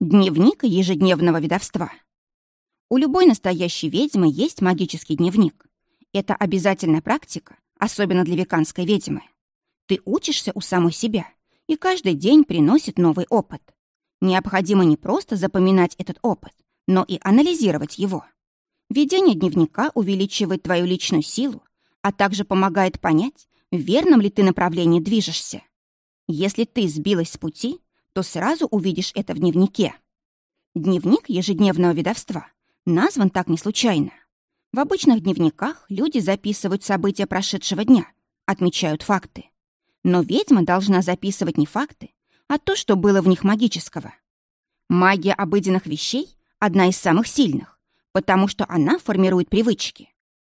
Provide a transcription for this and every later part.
Дневник ежедневного ведовства. У любой настоящей ведьмы есть магический дневник. Это обязательная практика, особенно для веканской ведьмы. Ты учишься у самой себя, и каждый день приносит новый опыт. Необходимо не просто запоминать этот опыт, но и анализировать его. Ведение дневника увеличивает твою личную силу, а также помогает понять, в верном ли ты направлении движешься. Если ты сбилась с пути, то сразу увидишь это в дневнике. Дневник ежедневного ведовства назван так не случайно. В обычных дневниках люди записывают события прошедшего дня, отмечают факты. Но ведьма должна записывать не факты, а то, что было в них магического. Магия обыденных вещей — одна из самых сильных, потому что она формирует привычки.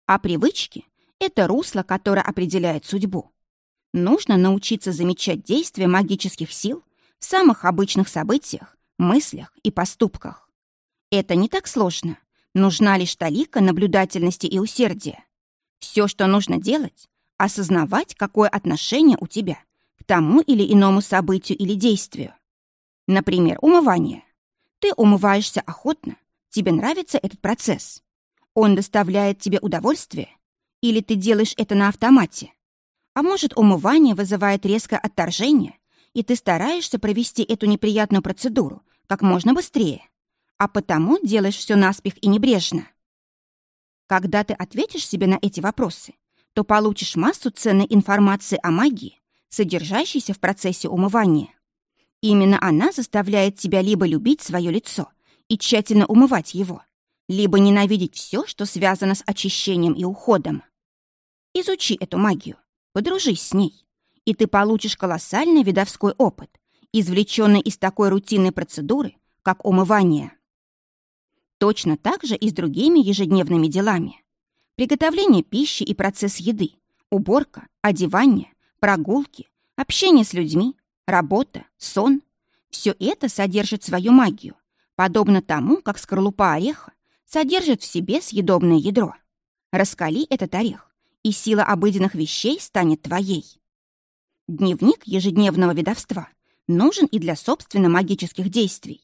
А привычки — это русло, которое определяет судьбу. Нужно научиться замечать действия магических сил самых обычных событиях, мыслях и поступках. Это не так сложно. Нужна лишь талика наблюдательности и усердия. Все, что нужно делать, осознавать, какое отношение у тебя к тому или иному событию или действию. Например, умывание. Ты умываешься охотно, тебе нравится этот процесс. Он доставляет тебе удовольствие, или ты делаешь это на автомате. А может, умывание вызывает резкое отторжение, и ты стараешься провести эту неприятную процедуру как можно быстрее, а потому делаешь все наспех и небрежно. Когда ты ответишь себе на эти вопросы, то получишь массу ценной информации о магии, содержащейся в процессе умывания. Именно она заставляет тебя либо любить свое лицо и тщательно умывать его, либо ненавидеть все, что связано с очищением и уходом. Изучи эту магию, подружись с ней, и ты получишь колоссальный видовской опыт, извлеченный из такой рутинной процедуры, как умывание. Точно так же и с другими ежедневными делами. Приготовление пищи и процесс еды, уборка, одевание, прогулки, общение с людьми, работа, сон – все это содержит свою магию, подобно тому, как скорлупа ореха содержит в себе съедобное ядро. Раскали этот орех, и сила обыденных вещей станет твоей. Дневник ежедневного ведовства нужен и для собственно магических действий,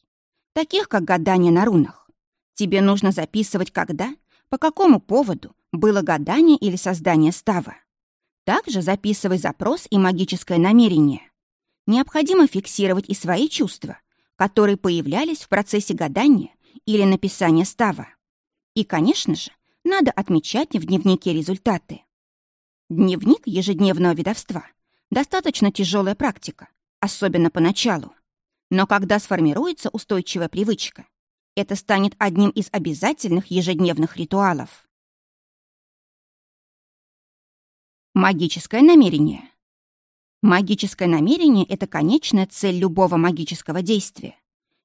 таких как гадание на рунах. Тебе нужно записывать, когда, по какому поводу было гадание или создание става. Также записывай запрос и магическое намерение. Необходимо фиксировать и свои чувства, которые появлялись в процессе гадания или написания става. И, конечно же, надо отмечать в дневнике результаты. Дневник ежедневного ведовства – Достаточно тяжелая практика, особенно поначалу. Но когда сформируется устойчивая привычка, это станет одним из обязательных ежедневных ритуалов. Магическое намерение. Магическое намерение — это конечная цель любого магического действия.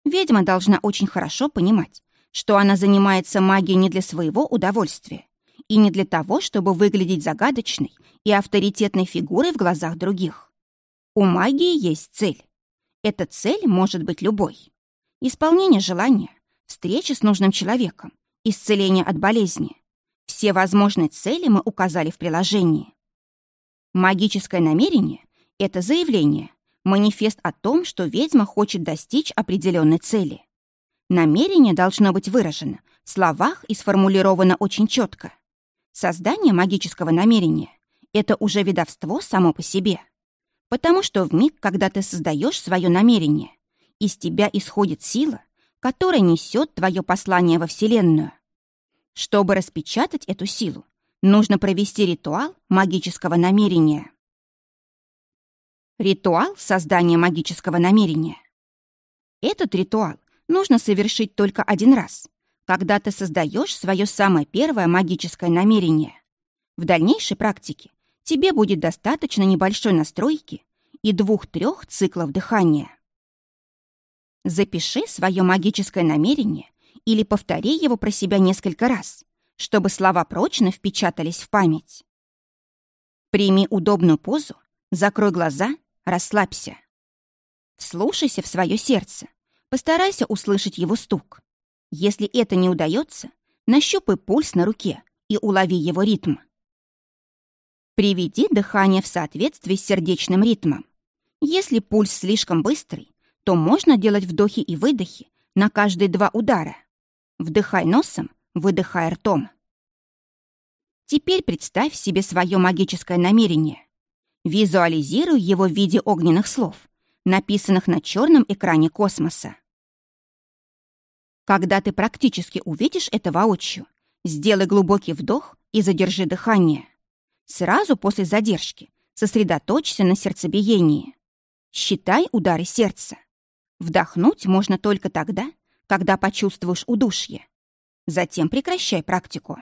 Ведьма должна очень хорошо понимать, что она занимается магией не для своего удовольствия и не для того, чтобы выглядеть загадочной и авторитетной фигурой в глазах других. У магии есть цель. Эта цель может быть любой. Исполнение желания, встреча с нужным человеком, исцеление от болезни. Все возможные цели мы указали в приложении. Магическое намерение — это заявление, манифест о том, что ведьма хочет достичь определенной цели. Намерение должно быть выражено в словах и сформулировано очень четко. Создание магического намерения — это уже ведовство само по себе. Потому что в миг, когда ты создаешь свое намерение, из тебя исходит сила, которая несет твое послание во Вселенную. Чтобы распечатать эту силу, нужно провести ритуал магического намерения. Ритуал создания магического намерения. Этот ритуал нужно совершить только один раз, когда ты создаешь свое самое первое магическое намерение. В дальнейшей практике тебе будет достаточно небольшой настройки и двух-трех циклов дыхания. Запиши свое магическое намерение или повтори его про себя несколько раз, чтобы слова прочно впечатались в память. Прими удобную позу, закрой глаза, расслабься. Вслушайся в свое сердце, постарайся услышать его стук. Если это не удается, нащупай пульс на руке и улови его ритм. Приведи дыхание в соответствии с сердечным ритмом. Если пульс слишком быстрый, то можно делать вдохи и выдохи на каждые два удара. Вдыхай носом, выдыхай ртом. Теперь представь себе свое магическое намерение. Визуализируй его в виде огненных слов, написанных на черном экране космоса. Когда ты практически увидишь это воочию, сделай глубокий вдох и задержи дыхание. Сразу после задержки сосредоточься на сердцебиении. Считай удары сердца. Вдохнуть можно только тогда, когда почувствуешь удушье. Затем прекращай практику.